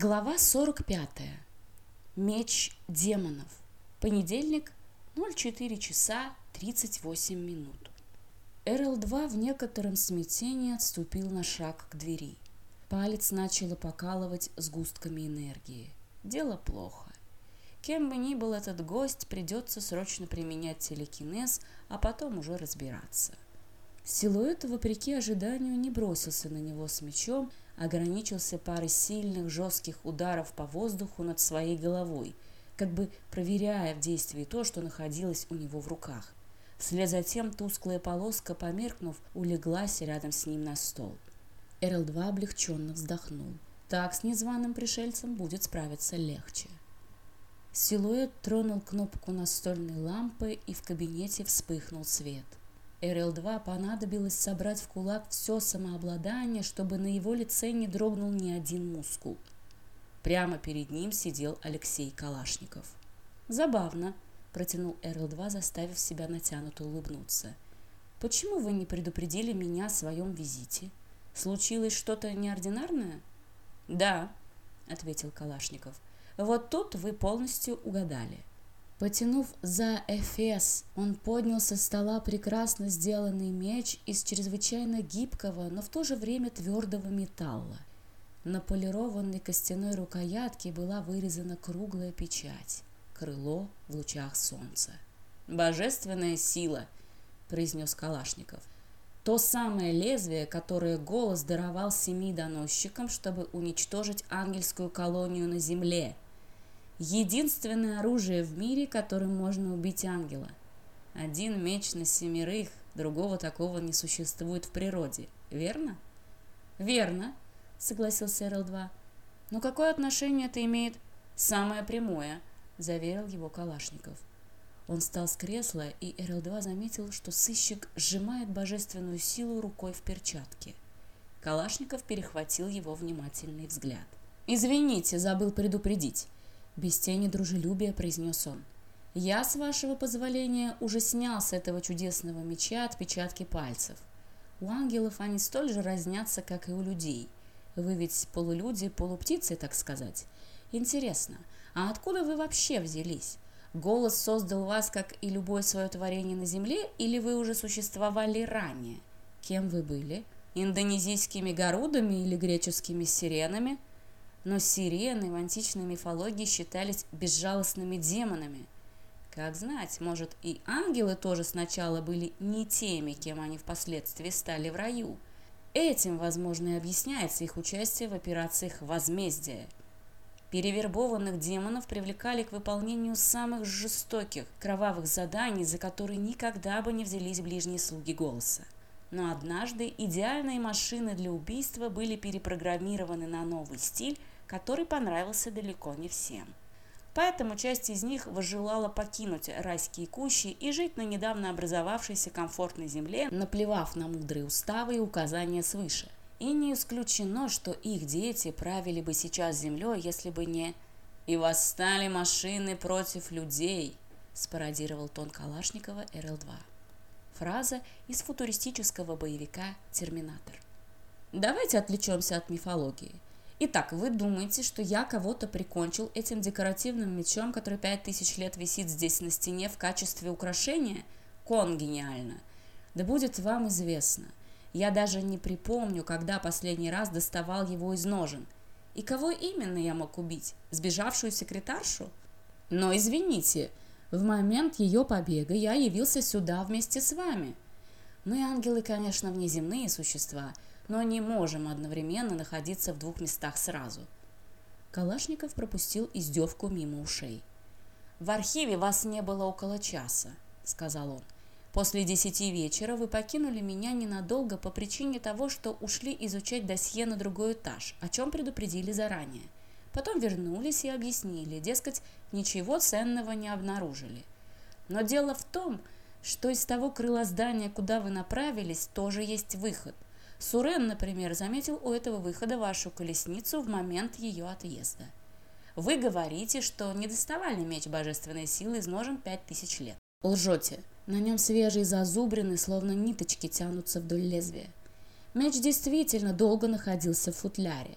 Глава 45. Меч демонов. Понедельник, 04 часа 38 минут. РЛ-2 в некотором смятении отступил на шаг к двери. Палец начало покалывать сгустками энергии. Дело плохо. Кем бы ни был этот гость, придется срочно применять телекинез, а потом уже разбираться. Силуэт, вопреки ожиданию, не бросился на него с мечом, ограничился парой сильных жестких ударов по воздуху над своей головой, как бы проверяя в действии то, что находилось у него в руках. Вслед за тем тусклая полоска, померкнув, улеглась рядом с ним на стол. Эрл-2 облегченно вздохнул. Так с незваным пришельцем будет справиться легче. Силуэт тронул кнопку настольной лампы, и в кабинете вспыхнул свет. РЛ-2 понадобилось собрать в кулак все самообладание, чтобы на его лице не дрогнул ни один мускул. Прямо перед ним сидел Алексей Калашников. «Забавно», – протянул РЛ-2, заставив себя натянуто улыбнуться. «Почему вы не предупредили меня о своем визите? Случилось что-то неординарное?» «Да», – ответил Калашников. «Вот тут вы полностью угадали. Потянув за Эфес, он поднял со стола прекрасно сделанный меч из чрезвычайно гибкого, но в то же время твердого металла. На полированной костяной рукоятке была вырезана круглая печать – крыло в лучах солнца. «Божественная сила!» – произнес Калашников. То самое лезвие, которое голос даровал семи доносчикам, чтобы уничтожить ангельскую колонию на земле – единственное оружие в мире, которым можно убить ангела. Один меч на семерых, другого такого не существует в природе, верно? Верно, согласился Эрл-2. Но какое отношение это имеет? Самое прямое, заверил его Калашников. Он встал с кресла, и Эрл-2 заметил, что сыщик сжимает божественную силу рукой в перчатке. Калашников перехватил его внимательный взгляд. «Извините, забыл предупредить без тени дружелюбия произнес он. «Я, с вашего позволения, уже снял с этого чудесного меча отпечатки пальцев. У ангелов они столь же разнятся, как и у людей. Вы ведь полулюди, полуптицы, так сказать. Интересно, а откуда вы вообще взялись? Голос создал вас, как и любое свое творение на Земле, или вы уже существовали ранее? Кем вы были? Индонезийскими горудами или греческими сиренами?» но сирены в античной мифологии считались безжалостными демонами. Как знать, может и ангелы тоже сначала были не теми, кем они впоследствии стали в раю. Этим, возможно, и объясняется их участие в операциях возмездия. Перевербованных демонов привлекали к выполнению самых жестоких, кровавых заданий, за которые никогда бы не взялись ближние слуги голоса. но однажды идеальные машины для убийства были перепрограммированы на новый стиль, который понравился далеко не всем. Поэтому часть из них возжелала покинуть райские кущи и жить на недавно образовавшейся комфортной земле, наплевав на мудрые уставы и указания свыше. И не исключено, что их дети правили бы сейчас землей, если бы не... «И восстали машины против людей», – спародировал тон Калашникова РЛ-2 фраза из футуристического боевика «Терминатор». Давайте отвлечемся от мифологии. Итак, вы думаете, что я кого-то прикончил этим декоративным мечом, который 5000 лет висит здесь на стене в качестве украшения? Кон гениально. Да будет вам известно. Я даже не припомню, когда последний раз доставал его из ножен. И кого именно я мог убить? Сбежавшую секретаршу? Но извините, в момент ее побега я явился сюда вместе с вами. Мы, ангелы, конечно, внеземные существа, но не можем одновременно находиться в двух местах сразу. Калашников пропустил издевку мимо ушей. «В архиве вас не было около часа», — сказал он. «После десяти вечера вы покинули меня ненадолго по причине того, что ушли изучать досье на другой этаж, о чем предупредили заранее. Потом вернулись и объяснили, дескать, ничего ценного не обнаружили. Но дело в том, что из того крыла здания, куда вы направились, тоже есть выход. Сурен, например, заметил у этого выхода вашу колесницу в момент ее отъезда. Вы говорите, что не доставали меч божественной силы из ножен пять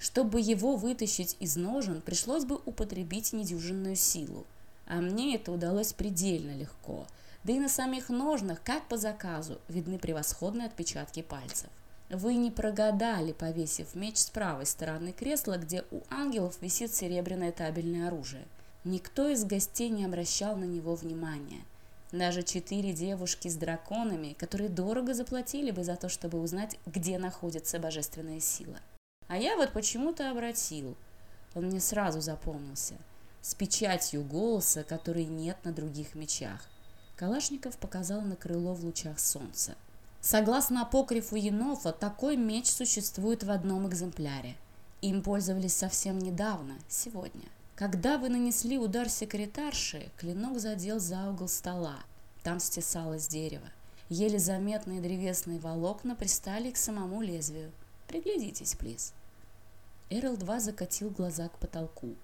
Чтобы его вытащить из ножен, пришлось бы употребить недюжинную силу. А мне это удалось предельно легко. Да и на самих ножнах, как по заказу, видны превосходные отпечатки пальцев. Вы не прогадали, повесив меч с правой стороны кресла, где у ангелов висит серебряное табельное оружие. Никто из гостей не обращал на него внимания. Даже четыре девушки с драконами, которые дорого заплатили бы за то, чтобы узнать, где находится божественная сила. А я вот почему-то обратил. Он мне сразу запомнился. С печатью голоса, которой нет на других мечах. Калашников показал на крыло в лучах солнца. Согласно апокрифу Енофа, такой меч существует в одном экземпляре. Им пользовались совсем недавно, сегодня. Когда вы нанесли удар секретарши, клинок задел за угол стола. Там стесалось дерево. Еле заметные древесные волокна пристали к самому лезвию. Приглядитесь, плиз. Эрл два закатил глаза к потолку.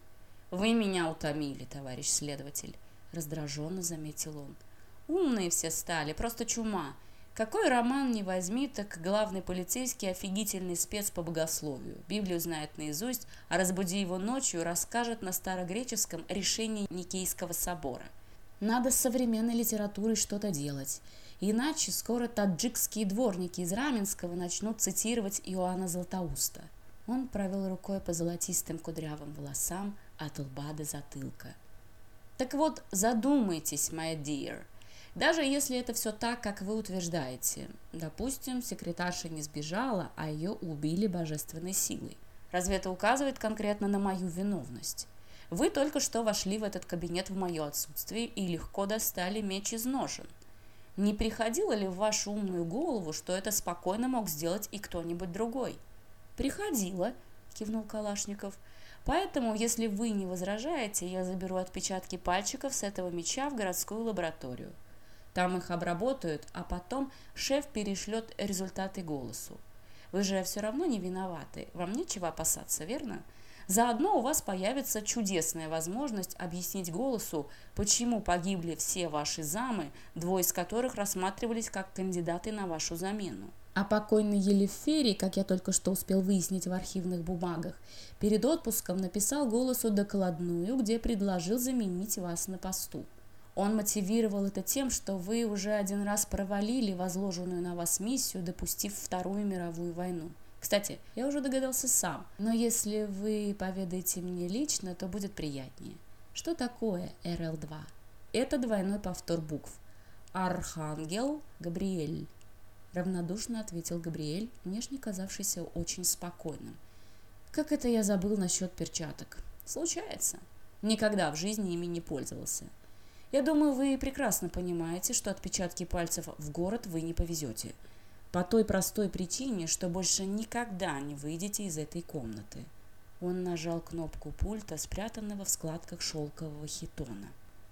«Вы меня утомили, товарищ следователь», — раздраженно заметил он. «Умные все стали, просто чума. Какой роман не возьми, так главный полицейский офигительный спец по богословию. Библию знает наизусть, а разбуди его ночью, расскажет на старогреческом решении Никейского собора. Надо с современной литературой что-то делать. Иначе скоро таджикские дворники из Раменского начнут цитировать Иоанна Златоуста – он провел рукой по золотистым кудрявым волосам от лба до затылка. «Так вот, задумайтесь, моя dear. Даже если это все так, как вы утверждаете. Допустим, секретарша не сбежала, а ее убили божественной силой. Разве это указывает конкретно на мою виновность? Вы только что вошли в этот кабинет в мое отсутствие и легко достали меч из ножен. Не приходило ли в вашу умную голову, что это спокойно мог сделать и кто-нибудь другой?» «Приходила», — кивнул Калашников. «Поэтому, если вы не возражаете, я заберу отпечатки пальчиков с этого меча в городскую лабораторию. Там их обработают, а потом шеф перешлет результаты голосу. Вы же все равно не виноваты, вам нечего опасаться, верно?» Заодно у вас появится чудесная возможность объяснить голосу, почему погибли все ваши замы, двое из которых рассматривались как кандидаты на вашу замену. А покойный Елеферий, как я только что успел выяснить в архивных бумагах, перед отпуском написал голосу докладную, где предложил заменить вас на посту. Он мотивировал это тем, что вы уже один раз провалили возложенную на вас миссию, допустив Вторую мировую войну. Кстати, я уже догадался сам, но если вы поведаете мне равнодушно ответил Габриэль, внешне казавшийся очень спокойным. «Как это я забыл насчет перчаток?» «Случается. Никогда в жизни ими не пользовался. Я думаю, вы прекрасно понимаете, что отпечатки пальцев в город вы не повезете. По той простой причине, что больше никогда не выйдете из этой комнаты». Он нажал кнопку пульта, спрятанного в складках шелкового хитона.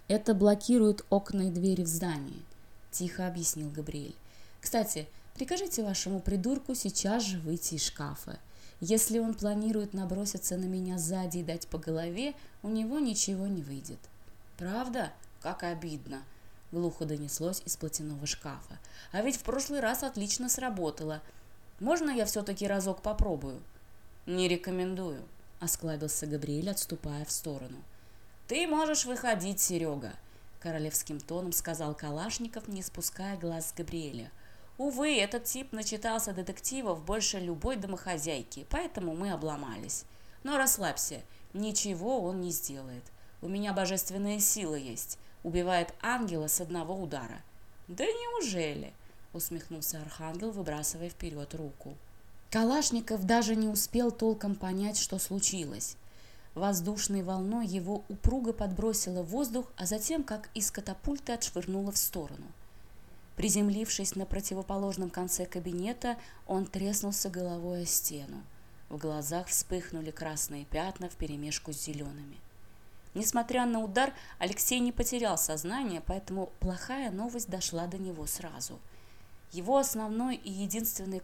«Это блокирует окна и двери в здании», – тихо объяснил Габриэль. Кстати, Прикажите вашему придурку сейчас же выйти из шкафа. Если он планирует наброситься на меня сзади и дать по голове, у него ничего не выйдет. Правда? Как обидно. Глухо донеслось из платяного шкафа. А ведь в прошлый раз отлично сработало. Можно я все-таки разок попробую? Не рекомендую, осклабился Габриэль, отступая в сторону. Ты можешь выходить, Серега, королевским тоном сказал Калашников, не спуская глаз с Габриэля – Увы, этот тип начитался детективов больше любой домохозяйки, поэтому мы обломались. Но расслабься, ничего он не сделает. У меня божественная сила есть. Убивает ангела с одного удара. Да неужели? Усмехнулся архангел, выбрасывая вперед руку. Калашников даже не успел толком понять, что случилось. Воздушной волной его упруго подбросило в воздух, а затем, как из катапульты, отшвырнуло в сторону – Приземлившись на противоположном конце кабинета, он треснулся головой о стену. В глазах вспыхнули красные пятна вперемешку с зелеными. Несмотря на удар, Алексей не потерял сознание, поэтому плохая новость дошла до него сразу. Его основной и единственный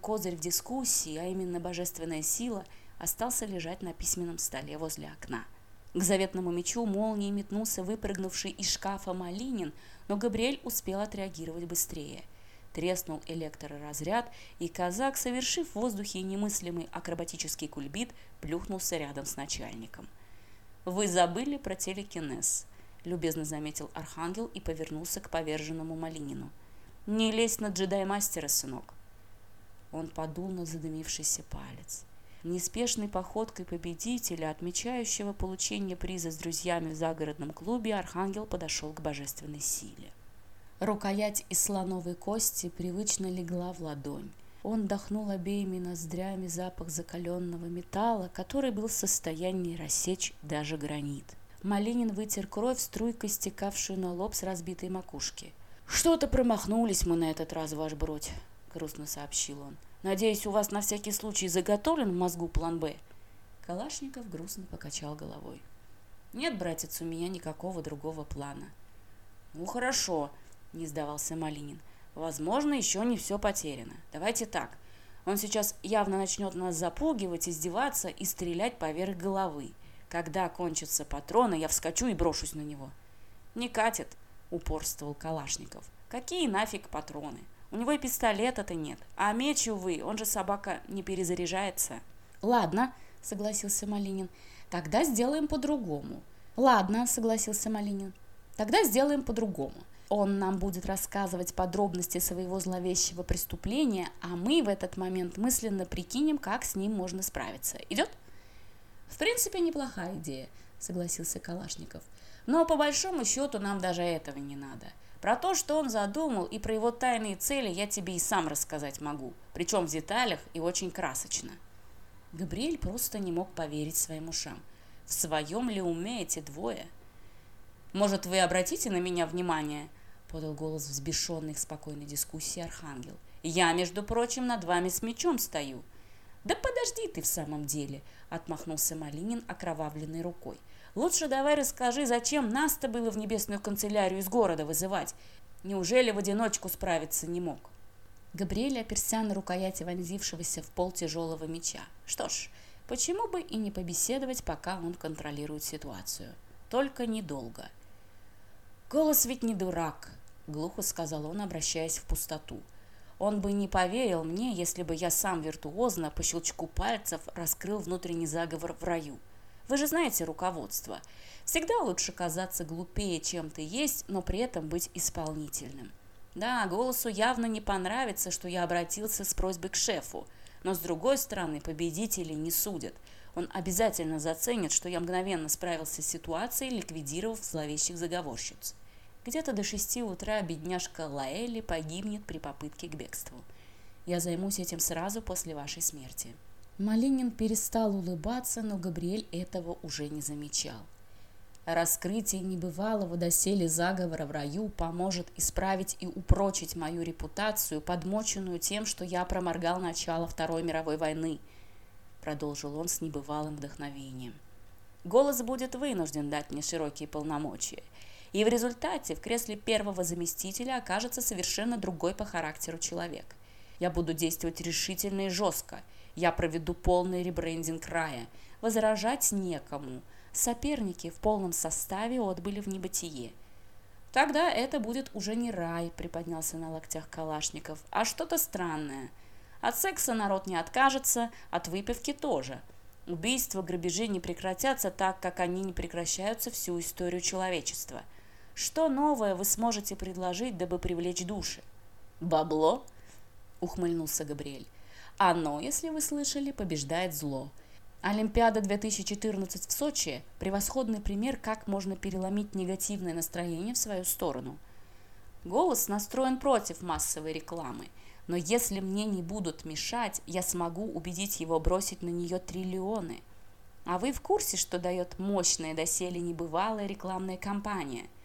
козырь в дискуссии, а именно божественная сила, остался лежать на письменном столе возле окна. К заветному мечу молнией метнулся выпрыгнувший из шкафа Малинин, но Габриэль успел отреагировать быстрее. треснул электроразряд, и казак, совершив в воздухе немыслимый акробатический кульбит, плюхнулся рядом с начальником. «Вы забыли про телекинез», – любезно заметил Архангел и повернулся к поверженному Малинину. «Не лезь на джедай-мастера, сынок». Он подул на задымившийся палец. неспешной походкой победителя, отмечающего получение приза с друзьями в загородном клубе, архангел подошел к божественной силе. Рукоять из слоновой кости привычно легла в ладонь. Он вдохнул обеими ноздрями запах закаленного металла, который был в состоянии рассечь даже гранит. Малинин вытер кровь, струйкой стекавшую на лоб с разбитой макушки. «Что-то промахнулись мы на этот раз, ваш бродь», — грустно сообщил он. Надеюсь, у вас на всякий случай заготовлен в мозгу план «Б». Калашников грустно покачал головой. «Нет, братец, у меня никакого другого плана». «Ну хорошо», – не сдавался Малинин. «Возможно, еще не все потеряно. Давайте так. Он сейчас явно начнет нас запугивать, издеваться и стрелять поверх головы. Когда кончатся патроны, я вскочу и брошусь на него». «Не катит», – упорствовал Калашников. «Какие нафиг патроны?» У него и пистолета-то нет. А меч, увы, он же собака не перезаряжается. Ладно, согласился Малинин. Тогда сделаем по-другому. Ладно, согласился Малинин. Тогда сделаем по-другому. Он нам будет рассказывать подробности своего зловещего преступления, а мы в этот момент мысленно прикинем, как с ним можно справиться. Идет? В принципе, неплохая идея, согласился Калашников. Но по большому счету нам даже этого не надо. Про Про то, что он задумал, и про его тайные цели я тебе и сам рассказать могу, причем в деталях и очень красочно. Габриэль просто не мог поверить своим ушам. В своем ли уме эти двое? «Может, вы обратите на меня внимание?» – подал голос взбешенных спокойной дискуссии Архангел. «Я, между прочим, над вами с мечом стою». «Да подожди ты в самом деле!» – отмахнулся Малинин окровавленной рукой. «Лучше давай расскажи, зачем нас-то было в небесную канцелярию из города вызывать? Неужели в одиночку справиться не мог?» Габриэль оперся на рукояти вонзившегося в пол тяжелого меча. Что ж, почему бы и не побеседовать, пока он контролирует ситуацию? Только недолго. Голос ведь не дурак, глухо сказал он, обращаясь в пустоту. Он бы не поверил мне, если бы я сам виртуозно по щелчку пальцев раскрыл внутренний заговор в раю. Вы же знаете руководство. Всегда лучше казаться глупее, чем ты есть, но при этом быть исполнительным. Да, голосу явно не понравится, что я обратился с просьбой к шефу, но с другой стороны победителей не судят. Он обязательно заценит, что я мгновенно справился с ситуацией, ликвидировав зловещих заговорщиц. Где-то до шести утра бедняжка Лаэли погибнет при попытке к бегству. Я займусь малинин перестал улыбаться, но Габриэль этого уже не замечал. Раскрытие небывалого доселе заговора в раю поможет исправить и упрочить мою репутацию, подмоченную тем, что я проморгал начало Второй мировой войны, продолжил он с небывалым вдохновением. Голос будет вынужден дать мне широкие полномочия, и в результате в кресле первого заместителя окажется совершенно другой по характеру человек. Я буду действовать решительно и жестко – Я проведу полный ребрендинг края. Возражать некому. Соперники в полном составе отбыли в небытие. Тогда это будет уже не рай, приподнялся на локтях Калашников, а что-то странное. От секса народ не откажется, от выпивки тоже. Убийства, грабежи не прекратятся так, как они не прекращаются всю историю человечества – что новое вы сможете предложить, дабы привлечь души? Бабло? Ухмыльнулся Габриэль. Оно, если вы слышали, побеждает зло. Олимпиада 2014 в Сочи – превосходный пример, как можно переломить негативное настроение в свою сторону. Голос настроен против массовой рекламы, но если мне не будут мешать, я смогу убедить его бросить на нее триллионы. А вы в курсе, что дает мощная доселе небывалая рекламная кампания –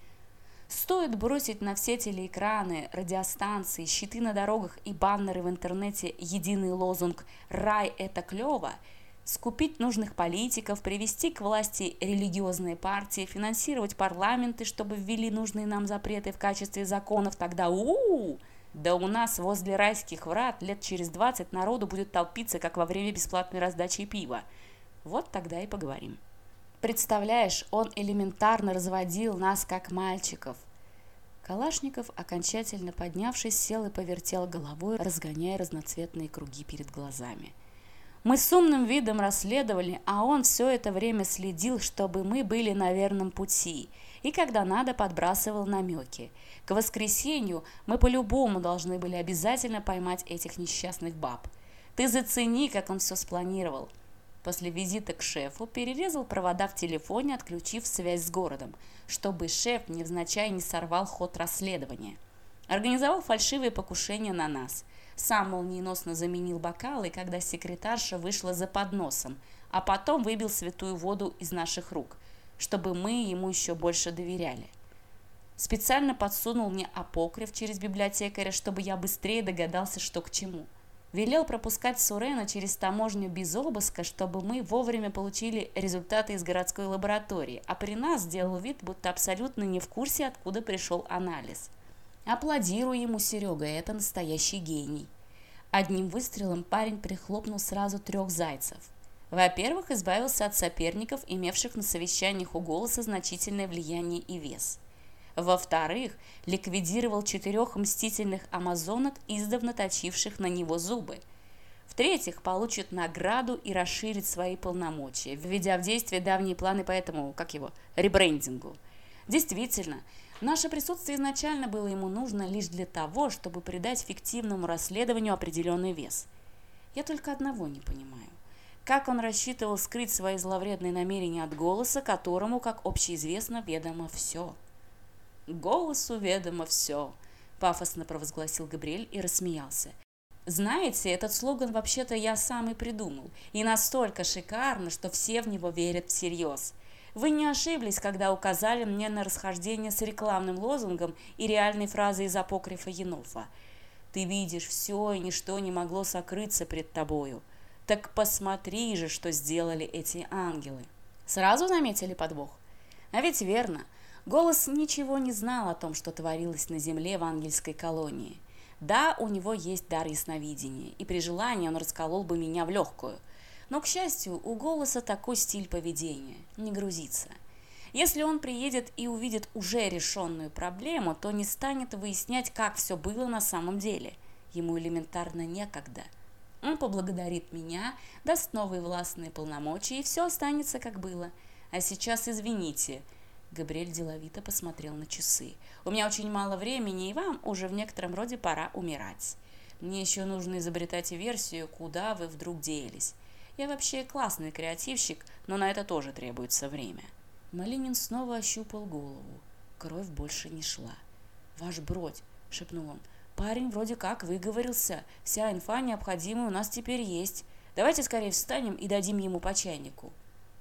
Стоит бросить на все телеэкраны, радиостанции, щиты на дорогах и баннеры в интернете единый лозунг «Рай – это клево», скупить нужных политиков, привести к власти религиозные партии, финансировать парламенты, чтобы ввели нужные нам запреты в качестве законов, тогда у, -у, -у да у нас возле райских врат лет через 20 народу будет толпиться, как во время бесплатной раздачи пива. Вот тогда и поговорим представляешь, он элементарно разводил нас, как мальчиков». Калашников, окончательно поднявшись, сел и повертел головой, разгоняя разноцветные круги перед глазами. Мы с умным видом расследовали, а он все это время следил, чтобы мы были на верном пути, и когда надо подбрасывал намеки. К воскресенью мы по-любому должны были обязательно поймать этих несчастных баб. Ты зацени, как он все спланировал после визита к шефу перерезал провода в телефоне, отключив связь с городом, чтобы шеф невзначай не сорвал ход расследования. Организовал фальшивые покушения на нас. Сам молниеносно заменил бокалы, когда секретарша вышла за подносом, а потом выбил святую воду из наших рук, чтобы мы ему еще больше доверяли. Специально подсунул мне апокриф через библиотекаря, чтобы я быстрее догадался, что к чему – Велел пропускать Сурена через таможню без обыска, чтобы мы вовремя получили результаты из городской лаборатории, а при нас сделал вид, будто абсолютно не в курсе, откуда пришел анализ. Аплодирую ему, Серега, это настоящий гений. Одним выстрелом парень прихлопнул сразу трех зайцев. Во-первых, избавился от соперников, имевших на совещаниях у голоса значительное влияние и вес – во-вторых, ликвидировал четырех мстительных амазонок, издавна точивших на него зубы. В-третьих, получит награду и расширит свои полномочия, введя в действие давние планы по этому, как его, ребрендингу. Действительно, наше присутствие изначально было ему нужно лишь для того, чтобы придать фиктивному расследованию определенный вес. Я только одного не понимаю. Как он рассчитывал скрыть свои зловредные намерения от голоса, которому, как общеизвестно, ведомо все – голосу ведомо все», – пафосно провозгласил Габриэль и рассмеялся. Знаете, этот слоган вообще-то я сам и придумал, и настолько шикарно, что все в него верят всерьез. Вы не ошиблись, когда указали мне на расхождение с рекламным лозунгом и реальной фразой из апокрифа Енофа. «Ты видишь все, и ничто не могло сокрыться пред тобою. Так посмотри же, что сделали эти ангелы». Сразу заметили подвох? А ведь верно – Голос ничего не знал о том, что творилось на земле в ангельской колонии. Да, у него есть дар ясновидения, и при желании он расколол бы меня в легкую. Но, к счастью, у голоса такой стиль поведения – не грузиться. Если он приедет и увидит уже решенную проблему, то не станет выяснять, как все было на самом деле. Ему элементарно некогда. Он поблагодарит меня, даст новые властные полномочия, и все останется как было. А сейчас извините – Габриэль деловито посмотрел на часы. «У меня очень мало времени, и вам уже в некотором роде пора умирать. Мне еще нужно изобретать версию, куда вы вдруг делись. Я вообще классный креативщик, но на это тоже требуется время». Малинин снова ощупал голову. Кровь больше не шла. «Ваш бродь!» – шепнул он. «Парень вроде как выговорился. Вся инфа необходимая у нас теперь есть. Давайте скорее встанем и дадим ему по чайнику».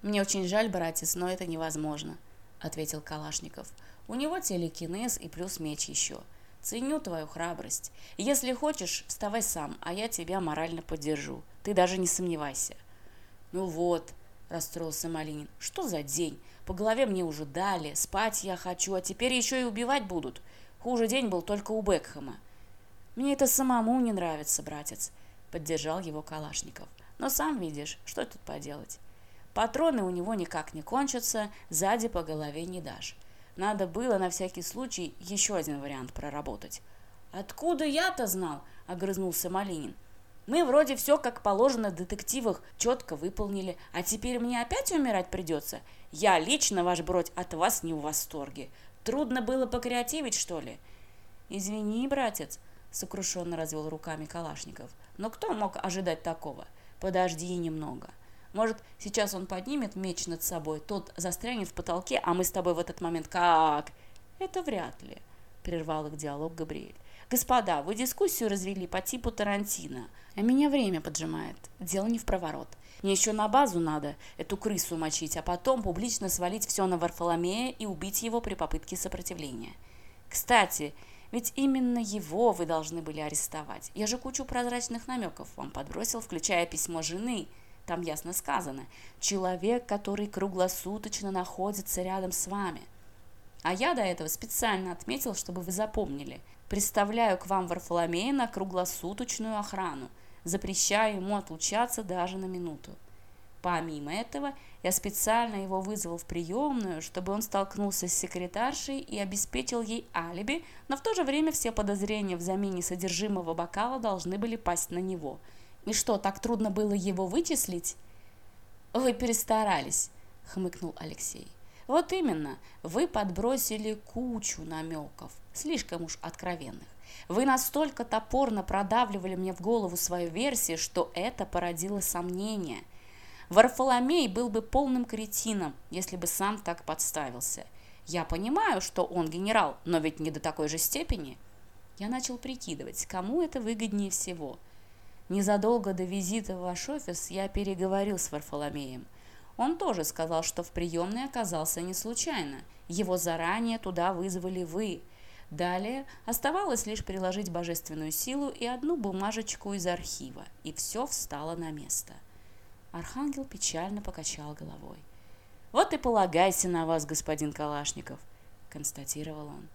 «Мне очень жаль, братец, но это невозможно», ответил Калашников. «У него телекинез и плюс меч еще. Ценю твою храбрость. Если хочешь, вставай сам, а я тебя морально поддержу. Ты даже не сомневайся». «Ну вот», – расстроился Малинин, – «что за день? По голове мне уже дали, спать я хочу, а теперь еще и убивать будут. Хуже день был только у Бекхэма». «Мне это самому не нравится, братец», – поддержал его Калашников. «Но сам видишь, что тут поделать». Патроны у него никак не кончатся, сзади по голове не дашь. Надо было на всякий случай еще один вариант проработать. «Откуда я-то знал?» – огрызнулся Малинин. «Мы вроде все как положено в детективах четко выполнили, а теперь мне опять умирать придется? Я лично, ваш бродь, от вас не в восторге. Трудно было покреативить, что ли?» «Извини, братец», – сокрушенно развел руками Калашников. «Но кто мог ожидать такого? Подожди немного». Может, сейчас он поднимет меч над собой, тот застрянет в потолке, а мы с тобой в этот момент как? Это вряд ли, прервал их диалог Габриэль. «Господа, вы дискуссию развели по типу Тарантино. А меня время поджимает. Дело не в проворот. Мне еще на базу надо эту крысу мочить, а потом публично свалить все на Варфоломея и убить его при попытке сопротивления. Кстати, ведь именно его вы должны были арестовать. Я же кучу прозрачных намеков вам подбросил, включая письмо жены». там ясно сказано «человек, который круглосуточно находится рядом с вами». А я до этого специально отметил, чтобы вы запомнили. Представляю к вам Варфоломея на круглосуточную охрану. Запрещаю ему отлучаться даже на минуту. Помимо этого, я специально его вызвал в приемную, чтобы он столкнулся с секретаршей и обеспечил ей алиби, но в то же время все подозрения в замене содержимого бокала должны были пасть на него. И что, так трудно было его вычислить? Вы перестарались, хмыкнул Алексей. Вот именно, вы подбросили кучу намеков, слишком уж откровенных. Вы настолько топорно продавливали мне в голову свою версию, что это породило сомнения. Варфоломей был бы полным кретином, если бы сам так подставился. Я понимаю, что он генерал, но ведь не до такой же степени. Я начал прикидывать, кому это выгоднее всего – Незадолго до визита в ваш офис я переговорил с Варфоломеем. Он тоже сказал, что в приемной оказался не случайно. Его заранее туда вызвали вы. Далее оставалось лишь приложить божественную силу и одну бумажечку из архива, и все встало на место. Архангел печально покачал головой. «Вот и полагайся на вас, господин Калашников», — констатировал он.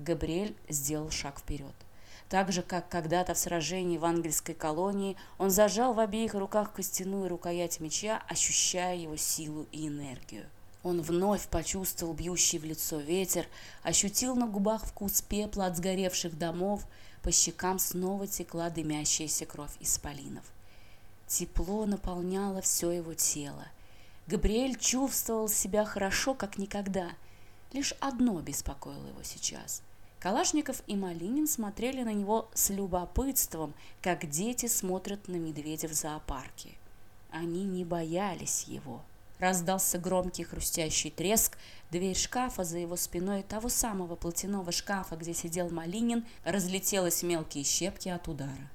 Габриэль сделал шаг вперед. Так Так же, как когда-то в сражении в ангельской колонии, он зажал в обеих руках костяную рукоять меча, ощущая его силу и энергию. Он вновь почувствовал бьющий в лицо ветер, ощутил на губах вкус пепла от сгоревших домов, по щекам снова текла дымящаяся кровь исполинов. Тепло наполняло все его тело. Габриэль чувствовал себя хорошо, как никогда. Лишь одно беспокоило его сейчас – Калашников и Малинин смотрели на него с любопытством, как дети смотрят на медведя в зоопарке. Они не боялись его. Раздался громкий хрустящий треск, дверь шкафа за его спиной того самого платяного шкафа, где сидел Малинин, разлетелась мелкие щепки от удара.